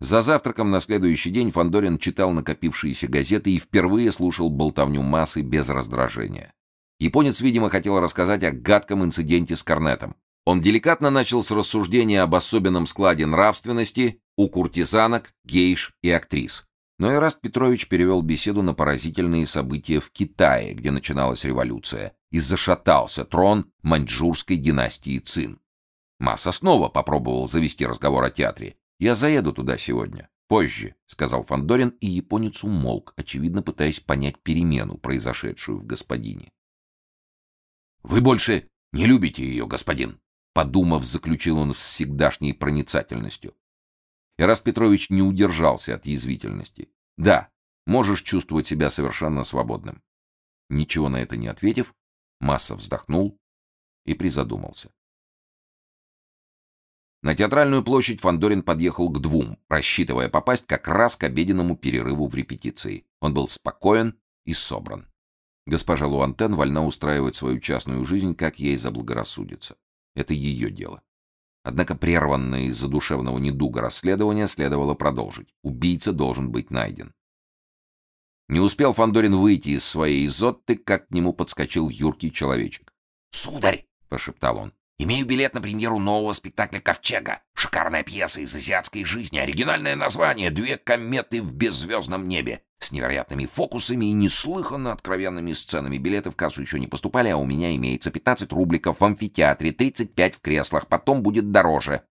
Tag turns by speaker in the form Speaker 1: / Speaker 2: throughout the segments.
Speaker 1: За завтраком на следующий день Фандорин читал накопившиеся газеты и впервые слушал болтовню массы без раздражения. Японец, видимо, хотел рассказать о гадком инциденте с Корнетом. Он деликатно начал с рассуждения об особенном складе нравственности у куртизанок, гейш и актрис. Но Ираст Петрович перевел беседу на поразительные события в Китае, где начиналась революция, и зашатался трон маньчжурской династии Цин. Масса снова попробовал завести разговор о театре, я заеду туда сегодня. Позже, сказал Фандорин, и японец умолк, очевидно пытаясь понять перемену, произошедшую в господине. Вы больше не любите ее, господин, подумав, заключил он с всегдашней проницательностью. Ирас Петрович не удержался от язвительности. Да, можешь чувствовать себя совершенно свободным. Ничего на это не ответив, Масса вздохнул и призадумался. На театральную площадь Фандорин подъехал к двум, рассчитывая попасть как раз к обеденному перерыву в репетиции. Он был спокоен и собран. Госпожа Луантен вольна устраивать свою частную жизнь, как ей заблагорассудится. Это ее дело. Однако прерванное из-за душевного недуга расследование следовало продолжить. Убийца должен быть найден. Не успел Фандорин выйти из своей изотты, как к нему подскочил юркий человечек.
Speaker 2: "Сударь", прошептал он. Имею билет на премьеру нового спектакля «Ковчега». Шикарная пьеса из азиатской жизни. Оригинальное название «Две кометы в беззвездном небе». С невероятными фокусами и неслыханно откровенными сценами. Билеты в кассу еще не поступали, а у меня имеется 15 рубликов в амфитеатре, 35 в креслах. Потом будет дороже.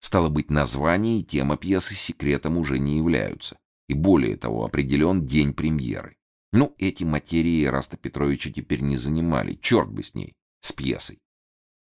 Speaker 1: Стало быть, название и тема пьесы секретом уже не являются. И более того, определен день премьеры. Ну, эти материи Раста Петровича теперь не занимали. Черт бы с ней, с пьесой.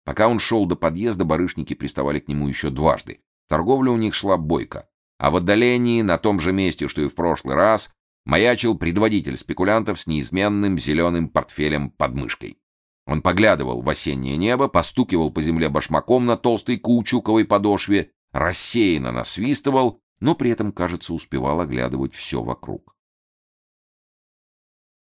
Speaker 1: Пока он шел до подъезда, барышники приставали к нему еще дважды. Торговля у них шла бойко. А в отдалении, на том же месте, что и в прошлый раз, маячил предводитель спекулянтов с неизменным зеленым портфелем под мышкой. Он поглядывал в осеннее небо, постукивал по земле башмаком на толстой каучуковой подошве, рассеянно насвистывал, но при этом, кажется, успевал оглядывать все вокруг.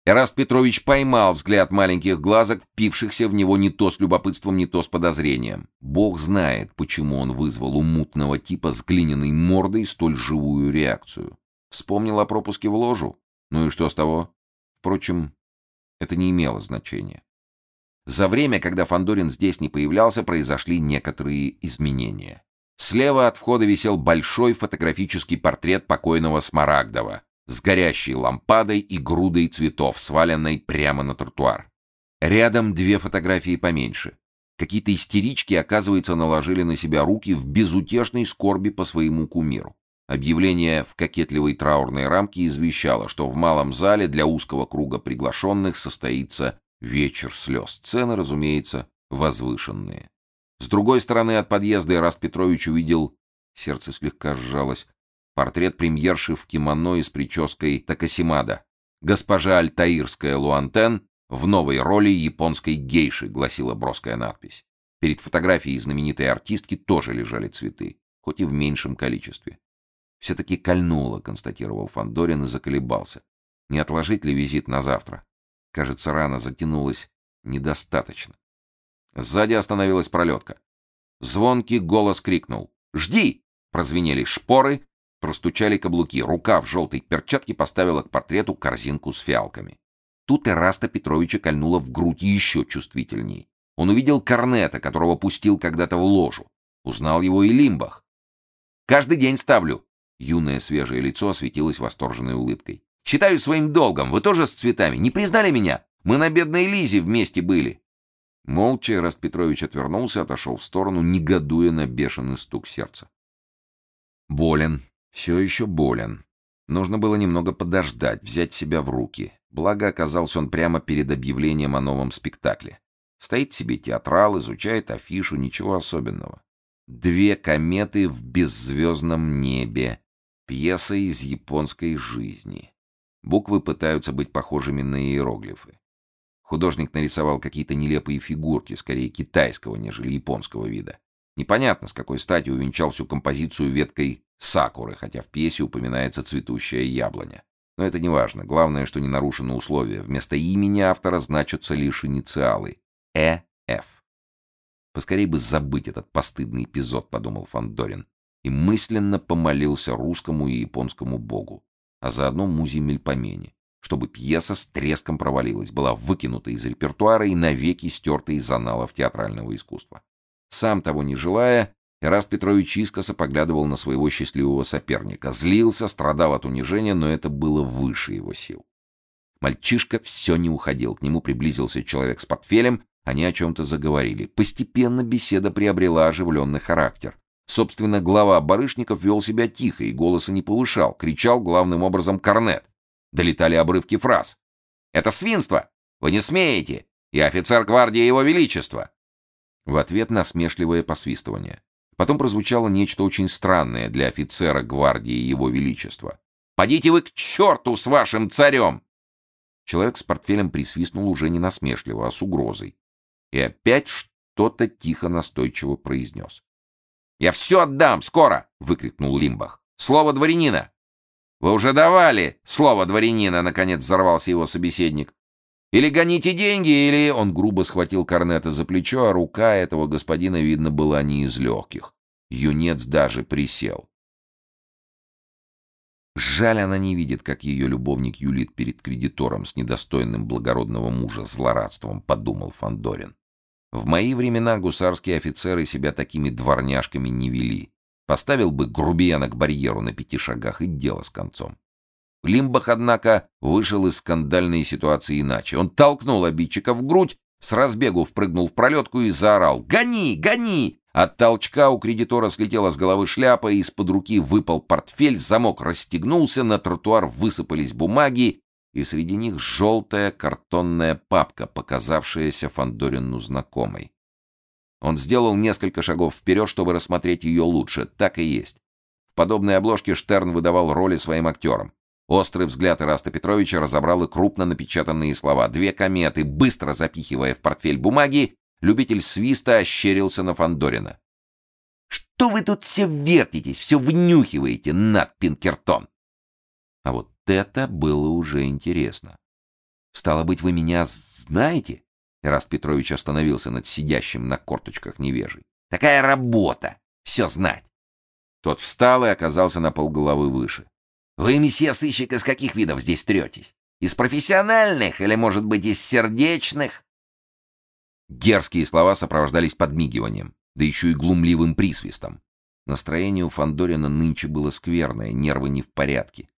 Speaker 1: Эраст Петрович поймал взгляд маленьких глазок, впившихся в него не то с любопытством, не то с подозрением. Бог знает, почему он вызвал у мутного типа с глиняной мордой столь живую реакцию. Вспомнил о пропуске в ложу? Ну и что с того? Впрочем, это не имело значения. За время, когда Фандорин здесь не появлялся, произошли некоторые изменения. Слева от входа висел большой фотографический портрет покойного Смарагдова, с горящей лампадой и грудой цветов, сваленной прямо на тротуар. Рядом две фотографии поменьше. Какие-то истерички, оказывается, наложили на себя руки в безутешной скорби по своему кумиру. Объявление в кокетливой траурной рамке извещало, что в малом зале для узкого круга приглашенных состоится вечер слез. Цены, разумеется, возвышенные. С другой стороны от подъезда Ираст Петрович увидел, сердце слегка сжалось, Портрет премьерши в кимоно и с прической Такасимада. Госпожа Альтаирская Луантен в новой роли японской гейши, гласила броская надпись. Перед фотографией знаменитой артистки тоже лежали цветы, хоть и в меньшем количестве. все таки кольнуло, констатировал Фандорин и заколебался. Не отложить ли визит на завтра? Кажется, рана затянулась недостаточно. Сзади остановилась пролетка. Звонкий голос крикнул: "Жди!" Прозвенели шпоры, Простучали каблуки, рука в желтой перчатке поставила к портрету корзинку с фиалками. Тут Эраста Петровича кольнуло в грудь еще чувствительней. Он увидел Корнета, которого пустил когда-то в ложу. Узнал его и Лимбах. «Каждый день ставлю!» Юное свежее лицо осветилось восторженной улыбкой. «Считаю своим долгом. Вы тоже с цветами. Не признали меня? Мы на бедной Лизе вместе были». Молча Эраст Петрович отвернулся, отошел в сторону, негодуя на бешеный стук сердца. Болен, все еще болен. Нужно было немного подождать, взять себя в руки. Благо оказался он прямо перед объявлением о новом спектакле. Стоит себе театрал, изучает афишу, ничего особенного. Две кометы в беззвездном небе. Пьеса из японской жизни. Буквы пытаются быть похожими на иероглифы. Художник нарисовал какие-то нелепые фигурки, скорее китайского, нежели японского вида. Непонятно, с какой стати увенчал всю композицию веткой сакуры, хотя в пьесе упоминается цветущая яблоня. Но это не важно. Главное, что не нарушено условие. Вместо имени автора значатся лишь инициалы Э Ф. Поскорей бы забыть этот постыдный эпизод, подумал Фандорин. и мысленно помолился русскому и японскому богу, а заодно музе Мельпомене, чтобы пьеса с треском провалилась, была выкинута из репертуара и навеки стерта из аналов театрального искусства. Сам того не желая, Эраст Петрович искоса поглядывал на своего счастливого соперника, злился, страдал от унижения, но это было выше его сил. Мальчишка все не уходил, к нему приблизился человек с портфелем, они о чем-то заговорили. Постепенно беседа приобрела оживленный характер. Собственно, глава Барышников вел себя тихо и голоса не повышал, кричал главным образом корнет. Долетали обрывки фраз. «Это свинство! Вы не смеете! Я офицер гвардии Его Величества!» В ответ насмешливое посвистывание. Потом прозвучало нечто очень странное для офицера гвардии Его Величества. «Подите вы к черту с вашим царем!» Человек с портфелем присвистнул уже не насмешливо, а с угрозой. И опять что-то тихо настойчиво произнес. «Я все отдам, скоро!» — выкрикнул Лимбах. «Слово дворянина!» «Вы уже давали слово дворянина!» — наконец взорвался его собеседник. «Или гоните деньги, или...» Он грубо схватил Корнета за плечо, а рука этого господина, видно, была не из легких. Юнец даже присел. Жаль, она не видит, как ее любовник юлит перед кредитором с недостойным благородного мужа злорадством, подумал Фандорин. В мои времена гусарские офицеры себя такими дворняжками не вели. Поставил бы грубияна к барьеру на пяти шагах и дело с концом. Лимбах, однако, вышел из скандальной ситуации иначе. Он толкнул обидчика в грудь, с разбегу впрыгнул в пролетку и заорал «Гони! Гони!» От толчка у кредитора слетела с головы шляпа, из-под руки выпал портфель, замок расстегнулся, на тротуар высыпались бумаги, и среди них желтая картонная папка, показавшаяся Фандорину знакомой. Он сделал несколько шагов вперед, чтобы рассмотреть ее лучше. Так и есть. В подобной обложке Штерн выдавал роли своим актерам. Острый взгляд Ираста Петровича разобрал и крупно напечатанные слова. Две кометы, быстро запихивая в портфель бумаги, любитель свиста ощерился на Фандорина. «Что вы тут все вертитесь, все внюхиваете, над Пинкертон?» А вот это было уже интересно. «Стало быть, вы меня знаете?» Ираст Петрович остановился над сидящим на корточках невежей. «Такая работа! Все знать!» Тот встал и оказался на полголовы выше. «Вы, месье сыщик, из каких видов здесь третесь? Из профессиональных или, может быть, из сердечных?» Дерзкие слова сопровождались подмигиванием, да еще и глумливым присвистом. Настроение у Фандорина нынче было скверное, нервы не в порядке.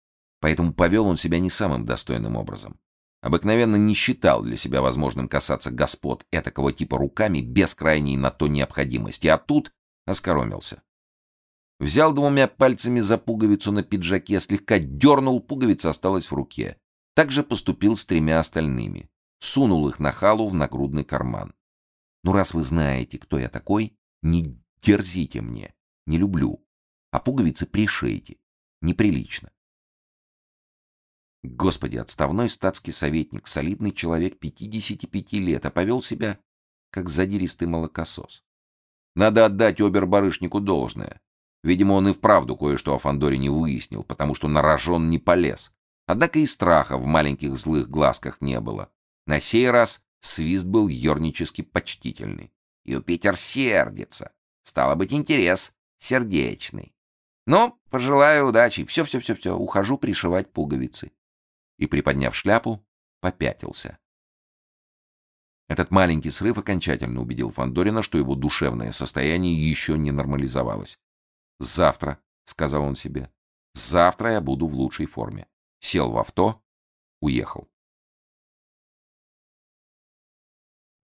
Speaker 1: Поэтому повел он себя не самым достойным образом. Обыкновенно не считал для себя возможным касаться господ этакого типа руками без крайней на то необходимости, а тут оскоромился. Взял двумя пальцами за пуговицу на пиджаке, слегка дернул, пуговица осталась в руке. Также поступил с тремя остальными. Сунул их на халу в нагрудный карман. «Ну, раз вы знаете, кто я такой, не дерзите мне. Не люблю. А пуговицы пришейте. Неприлично. Господи, отставной статский советник, солидный человек 55 лет, а повел себя как задиристый молокосос. Надо отдать обер-барышнику должное. Видимо, он и вправду кое-что о Фандоре не выяснил, потому что на рожон не полез. Однако и страха в маленьких злых глазках не было. На сей раз свист был ернически почтительный. Юпитер сердится. Стало быть, интерес сердечный. Ну, пожелаю удачи. Все-все-все-все, ухожу пришивать пуговицы и, приподняв шляпу, попятился. Этот маленький срыв окончательно убедил Фандорина, что его душевное состояние еще не нормализовалось. «Завтра», — сказал он себе, — «завтра я буду в лучшей форме». Сел в авто, уехал.